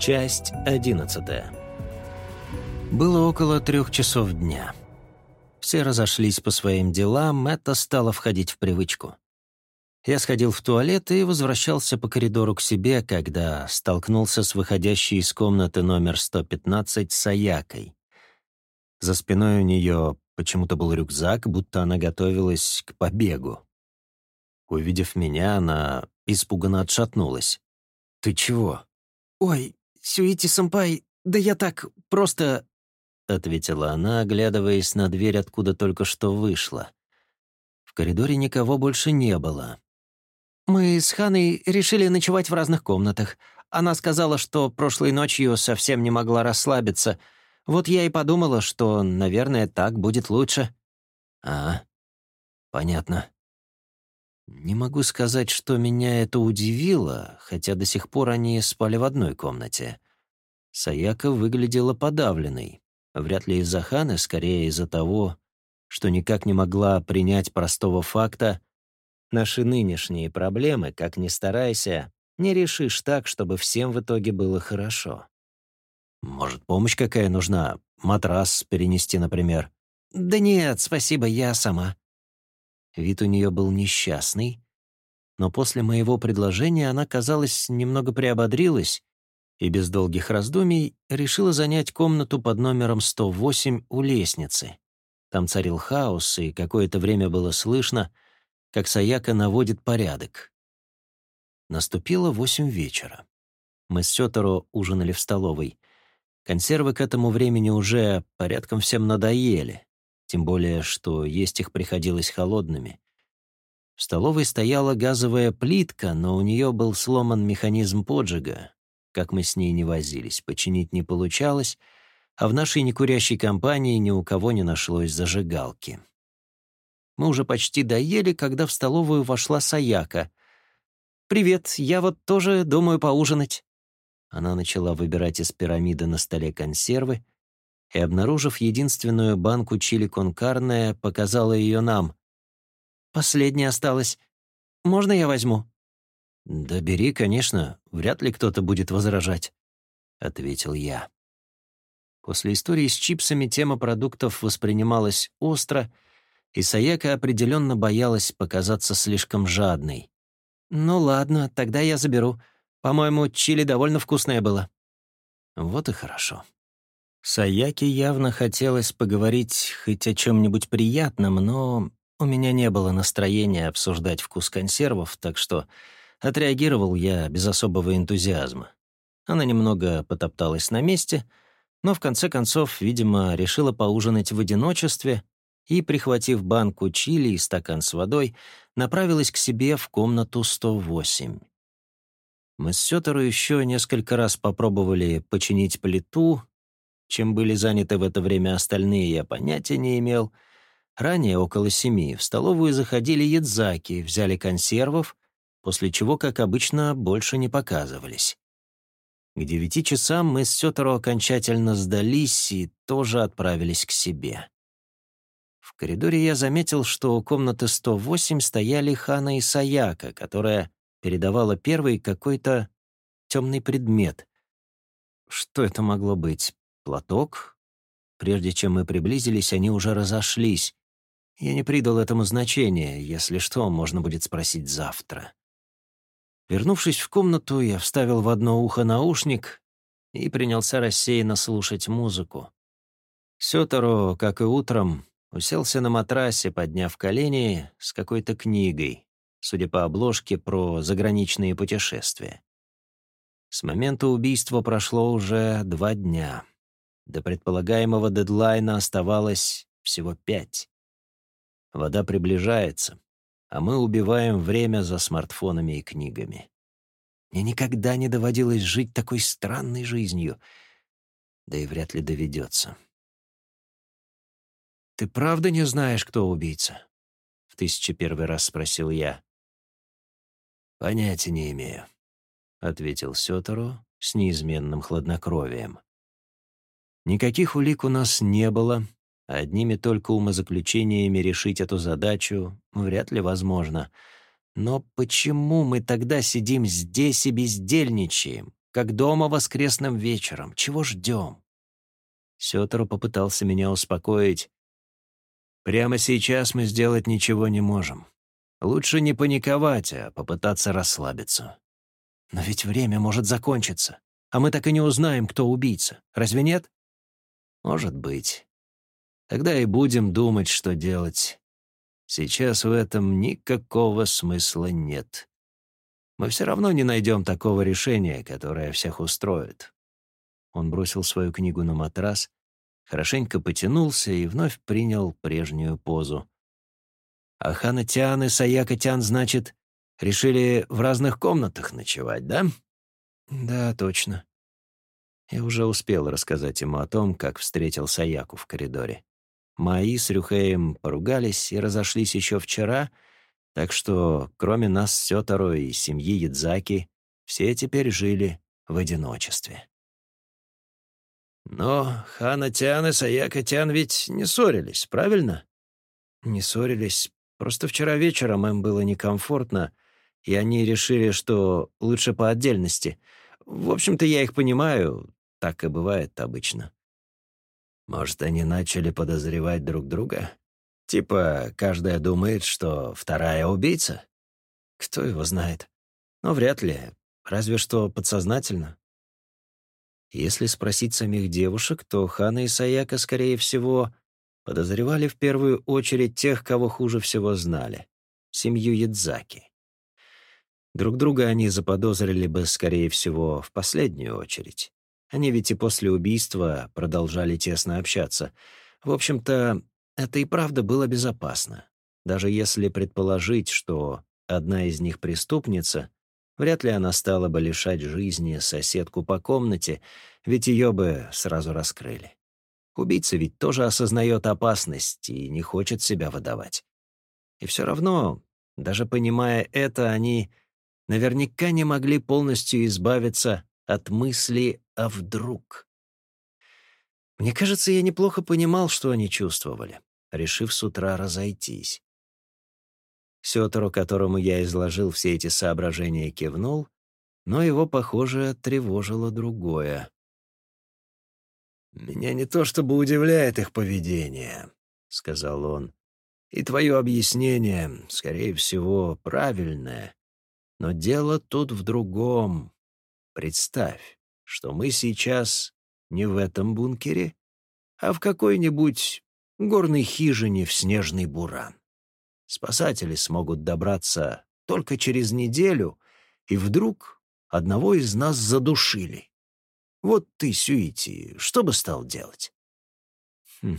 Часть одиннадцатая. Было около трех часов дня. Все разошлись по своим делам, это стало входить в привычку. Я сходил в туалет и возвращался по коридору к себе, когда столкнулся с выходящей из комнаты номер 115 Саякой. За спиной у нее почему-то был рюкзак, будто она готовилась к побегу. Увидев меня, она испуганно отшатнулась. «Ты чего?» «Ой, Сюити-сэмпай, да я так, просто...» — ответила она, оглядываясь на дверь, откуда только что вышла. В коридоре никого больше не было. «Мы с Ханой решили ночевать в разных комнатах. Она сказала, что прошлой ночью совсем не могла расслабиться. Вот я и подумала, что, наверное, так будет лучше». «А, понятно». Не могу сказать, что меня это удивило, хотя до сих пор они спали в одной комнате. Саяка выглядела подавленной. Вряд ли из-за Ханы, скорее из-за того, что никак не могла принять простого факта «Наши нынешние проблемы, как ни старайся, не решишь так, чтобы всем в итоге было хорошо». Может, помощь какая нужна? Матрас перенести, например? «Да нет, спасибо, я сама», Вид у нее был несчастный, но после моего предложения она, казалось, немного приободрилась и без долгих раздумий решила занять комнату под номером 108 у лестницы. Там царил хаос, и какое-то время было слышно, как Саяка наводит порядок. Наступило восемь вечера. Мы с Сёторо ужинали в столовой. Консервы к этому времени уже порядком всем надоели тем более, что есть их приходилось холодными. В столовой стояла газовая плитка, но у нее был сломан механизм поджига. Как мы с ней не возились, починить не получалось, а в нашей некурящей компании ни у кого не нашлось зажигалки. Мы уже почти доели, когда в столовую вошла Саяка. «Привет, я вот тоже думаю поужинать». Она начала выбирать из пирамиды на столе консервы, и, обнаружив единственную банку чили конкарне, показала ее нам. «Последняя осталась. Можно я возьму?» «Да бери, конечно. Вряд ли кто-то будет возражать», — ответил я. После истории с чипсами тема продуктов воспринималась остро, и Саяка определенно боялась показаться слишком жадной. «Ну ладно, тогда я заберу. По-моему, чили довольно вкусное было». «Вот и хорошо». Саяке явно хотелось поговорить хоть о чем-нибудь приятном, но у меня не было настроения обсуждать вкус консервов, так что отреагировал я без особого энтузиазма. Она немного потопталась на месте, но в конце концов, видимо, решила поужинать в одиночестве и, прихватив банку чили и стакан с водой, направилась к себе в комнату 108. Мы с Сётеру еще несколько раз попробовали починить плиту, чем были заняты в это время остальные, я понятия не имел. Ранее, около семи, в столовую заходили ядзаки, взяли консервов, после чего, как обычно, больше не показывались. К девяти часам мы с Сёторо окончательно сдались и тоже отправились к себе. В коридоре я заметил, что у комнаты 108 стояли Хана и Саяка, которая передавала первый какой-то темный предмет. Что это могло быть? Платок. Прежде чем мы приблизились, они уже разошлись. Я не придал этому значения, если что, можно будет спросить завтра. Вернувшись в комнату, я вставил в одно ухо наушник и принялся рассеянно слушать музыку. Сёторо, как и утром, уселся на матрасе, подняв колени с какой-то книгой, судя по обложке, про заграничные путешествия. С момента убийства прошло уже два дня. До предполагаемого дедлайна оставалось всего пять. Вода приближается, а мы убиваем время за смартфонами и книгами. Мне никогда не доводилось жить такой странной жизнью, да и вряд ли доведется. «Ты правда не знаешь, кто убийца?» — в тысяча первый раз спросил я. «Понятия не имею», — ответил Сётору с неизменным хладнокровием. Никаких улик у нас не было. Одними только умозаключениями решить эту задачу вряд ли возможно. Но почему мы тогда сидим здесь и бездельничаем? как дома воскресным вечером. Чего ждем?» Сётору попытался меня успокоить. «Прямо сейчас мы сделать ничего не можем. Лучше не паниковать, а попытаться расслабиться. Но ведь время может закончиться, а мы так и не узнаем, кто убийца. Разве нет? Может быть. Тогда и будем думать, что делать. Сейчас в этом никакого смысла нет. Мы все равно не найдем такого решения, которое всех устроит. Он бросил свою книгу на матрас, хорошенько потянулся и вновь принял прежнюю позу. А Хана-Тян и Саяка-Тян, значит, решили в разных комнатах ночевать, да? Да, точно. Я уже успел рассказать ему о том, как встретил Саяку в коридоре. Маи с Рюхеем поругались и разошлись еще вчера, так что, кроме нас с Сётаро и семьи Ядзаки, все теперь жили в одиночестве. Но Хана-тян и Саяка-тян ведь не ссорились, правильно? Не ссорились, Просто вчера вечером им было некомфортно, и они решили, что лучше по отдельности. В общем-то, я их понимаю, так и бывает обычно. Может, они начали подозревать друг друга? Типа, каждая думает, что вторая убийца? Кто его знает? Но вряд ли, разве что подсознательно. Если спросить самих девушек, то Хана и Саяка, скорее всего, подозревали в первую очередь тех, кого хуже всего знали — семью Ядзаки. Друг друга они заподозрили бы, скорее всего, в последнюю очередь. Они ведь и после убийства продолжали тесно общаться. В общем-то, это и правда было безопасно. Даже если предположить, что одна из них преступница, вряд ли она стала бы лишать жизни соседку по комнате, ведь ее бы сразу раскрыли. Убийца ведь тоже осознает опасность и не хочет себя выдавать. И все равно, даже понимая это, они наверняка не могли полностью избавиться от мысли «а вдруг?». Мне кажется, я неплохо понимал, что они чувствовали, решив с утра разойтись. Сётору, которому я изложил все эти соображения, кивнул, но его, похоже, тревожило другое. «Меня не то чтобы удивляет их поведение», — сказал он. «И твое объяснение, скорее всего, правильное. Но дело тут в другом. Представь, что мы сейчас не в этом бункере, а в какой-нибудь горной хижине в снежный буран. Спасатели смогут добраться только через неделю, и вдруг одного из нас задушили. Вот ты, Сюити, что бы стал делать?» хм.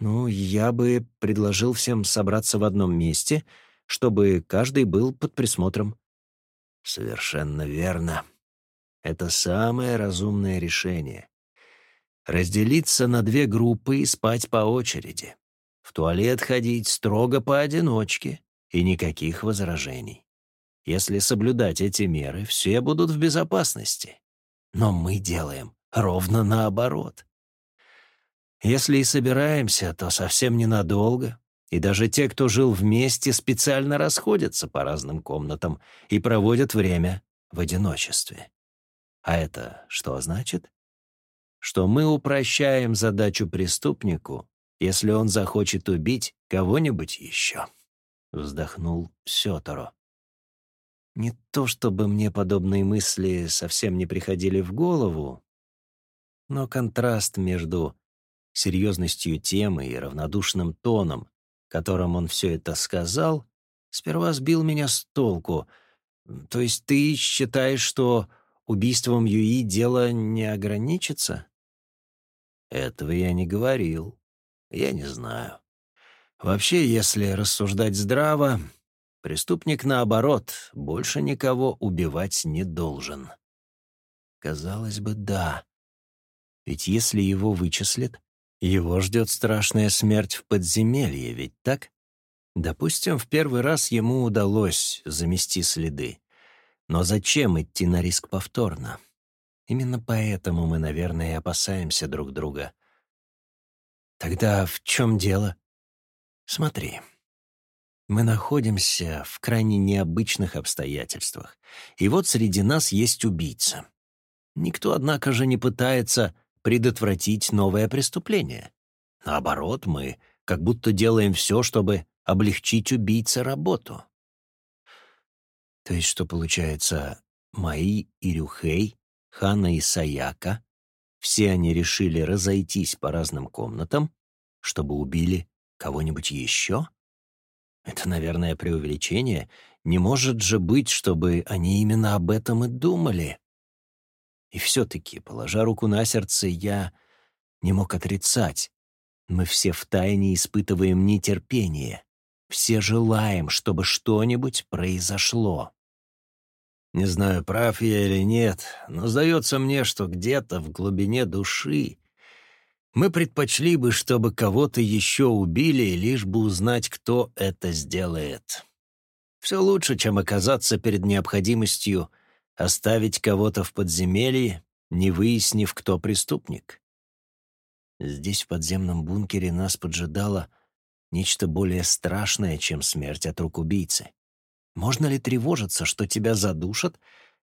«Ну, я бы предложил всем собраться в одном месте, чтобы каждый был под присмотром». «Совершенно верно. Это самое разумное решение. Разделиться на две группы и спать по очереди. В туалет ходить строго поодиночке и никаких возражений. Если соблюдать эти меры, все будут в безопасности. Но мы делаем ровно наоборот. Если и собираемся, то совсем ненадолго, и даже те, кто жил вместе, специально расходятся по разным комнатам и проводят время в одиночестве. А это что значит? Что мы упрощаем задачу преступнику, если он захочет убить кого-нибудь еще. Вздохнул Сёторо. Не то чтобы мне подобные мысли совсем не приходили в голову, но контраст между серьезностью темы и равнодушным тоном, которым он все это сказал, сперва сбил меня с толку. То есть ты считаешь, что убийством Юи дело не ограничится? Этого я не говорил. Я не знаю. Вообще, если рассуждать здраво, Преступник, наоборот, больше никого убивать не должен. Казалось бы, да. Ведь если его вычислят, его ждет страшная смерть в подземелье, ведь так? Допустим, в первый раз ему удалось замести следы. Но зачем идти на риск повторно? Именно поэтому мы, наверное, опасаемся друг друга. Тогда в чем дело? Смотри. Мы находимся в крайне необычных обстоятельствах. И вот среди нас есть убийца. Никто, однако же, не пытается предотвратить новое преступление. Наоборот, мы как будто делаем все, чтобы облегчить убийце работу. То есть, что получается, мои и Рюхей, Хана и Саяка, все они решили разойтись по разным комнатам, чтобы убили кого-нибудь еще? Это, наверное, преувеличение. Не может же быть, чтобы они именно об этом и думали. И все-таки, положа руку на сердце, я не мог отрицать. Мы все втайне испытываем нетерпение. Все желаем, чтобы что-нибудь произошло. Не знаю, прав я или нет, но сдается мне, что где-то в глубине души мы предпочли бы, чтобы кого-то еще убили, лишь бы узнать, кто это сделает. Все лучше, чем оказаться перед необходимостью оставить кого-то в подземелье, не выяснив, кто преступник. Здесь, в подземном бункере, нас поджидало нечто более страшное, чем смерть от рук убийцы. Можно ли тревожиться, что тебя задушат,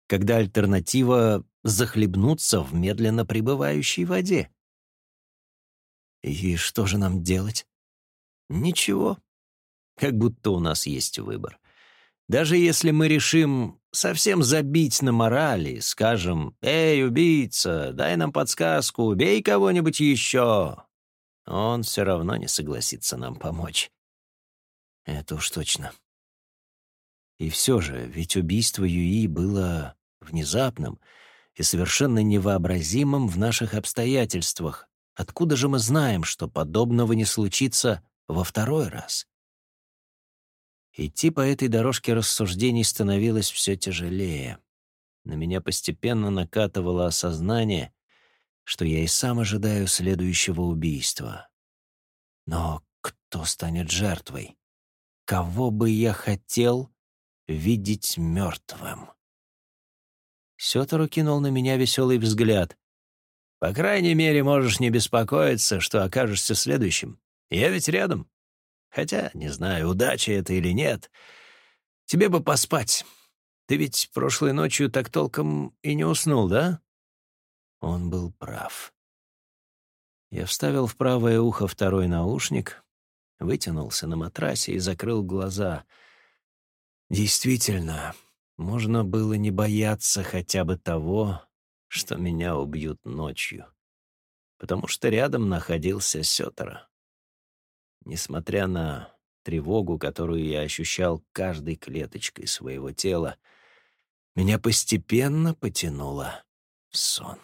когда альтернатива — захлебнуться в медленно пребывающей воде? И что же нам делать? Ничего. Как будто у нас есть выбор. Даже если мы решим совсем забить на морали, скажем, «Эй, убийца, дай нам подсказку, убей кого-нибудь еще», он все равно не согласится нам помочь. Это уж точно. И все же, ведь убийство Юи было внезапным и совершенно невообразимым в наших обстоятельствах, Откуда же мы знаем, что подобного не случится во второй раз? Идти по этой дорожке рассуждений становилось все тяжелее. На меня постепенно накатывало осознание, что я и сам ожидаю следующего убийства. Но кто станет жертвой? Кого бы я хотел видеть мертвым? Сётору кинул на меня веселый взгляд. По крайней мере, можешь не беспокоиться, что окажешься следующим. Я ведь рядом. Хотя, не знаю, удача это или нет. Тебе бы поспать. Ты ведь прошлой ночью так толком и не уснул, да?» Он был прав. Я вставил в правое ухо второй наушник, вытянулся на матрасе и закрыл глаза. Действительно, можно было не бояться хотя бы того, что меня убьют ночью, потому что рядом находился Сётера. Несмотря на тревогу, которую я ощущал каждой клеточкой своего тела, меня постепенно потянуло в сон.